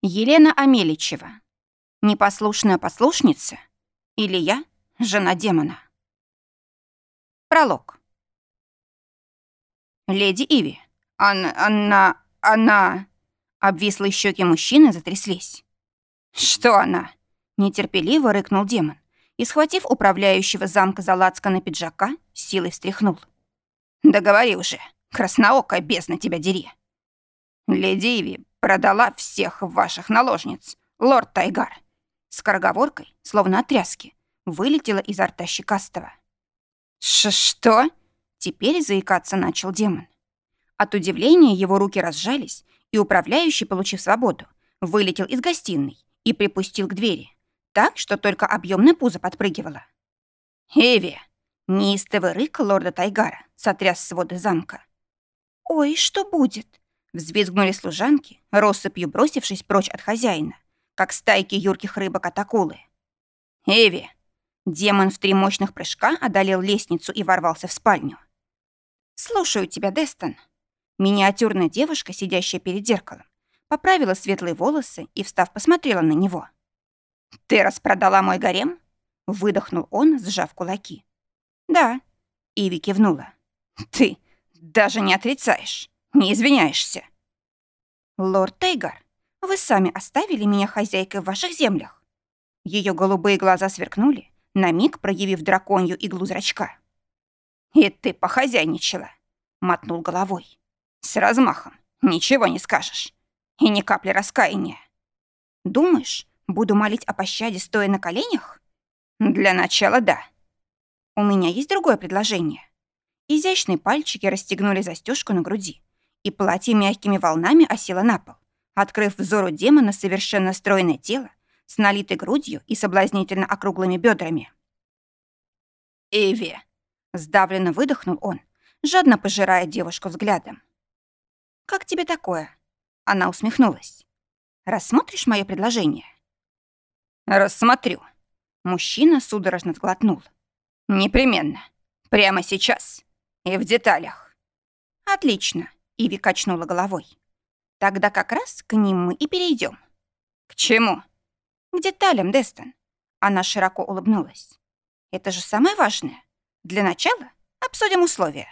Елена Амеличева. Непослушная послушница? Или я, жена демона? Пролог. Леди Иви. Она... Она... Она... Обвислые щеки мужчины затряслись. «Что она?» — нетерпеливо рыкнул демон и, схватив управляющего замка за на пиджака, силой встряхнул. «Да говори уже, красноокая бездна тебя дери!» «Леди Иви продала всех ваших наложниц, лорд Тайгар!» Скороговоркой, словно от тряски, вылетела изо рта щекастого. Ш «Что?» — теперь заикаться начал демон. От удивления его руки разжались, и управляющий, получив свободу, вылетел из гостиной и припустил к двери, так, что только объемное пузо подпрыгивало. «Эви!» — неистовый рык лорда Тайгара сотряс своды замка. «Ой, что будет?» — взвизгнули служанки, россыпью бросившись прочь от хозяина, как стайки юрких рыбок от акулы. «Эви!» Демон в три мощных прыжка одолел лестницу и ворвался в спальню. «Слушаю тебя, Дестон», Миниатюрная девушка, сидящая перед зеркалом, поправила светлые волосы и, встав, посмотрела на него. «Ты распродала мой гарем?» — выдохнул он, сжав кулаки. «Да», — Иви кивнула. «Ты даже не отрицаешь, не извиняешься». «Лорд Тейгар, вы сами оставили меня хозяйкой в ваших землях». Ее голубые глаза сверкнули, на миг проявив драконью иглу зрачка. «И ты похозяйничала», — мотнул головой. С размахом. Ничего не скажешь. И ни капли раскаяния. Думаешь, буду молить о пощаде, стоя на коленях? Для начала да. У меня есть другое предложение. Изящные пальчики расстегнули застежку на груди, и платье мягкими волнами осело на пол, открыв взору демона совершенно стройное тело с налитой грудью и соблазнительно округлыми бедрами. «Эви!» — сдавленно выдохнул он, жадно пожирая девушку взглядом. «Как тебе такое?» Она усмехнулась. «Рассмотришь мое предложение?» «Рассмотрю». Мужчина судорожно сглотнул. «Непременно. Прямо сейчас. И в деталях». «Отлично», — Иви качнула головой. «Тогда как раз к ним мы и перейдем. «К чему?» «К деталям, Дестон». Она широко улыбнулась. «Это же самое важное. Для начала обсудим условия».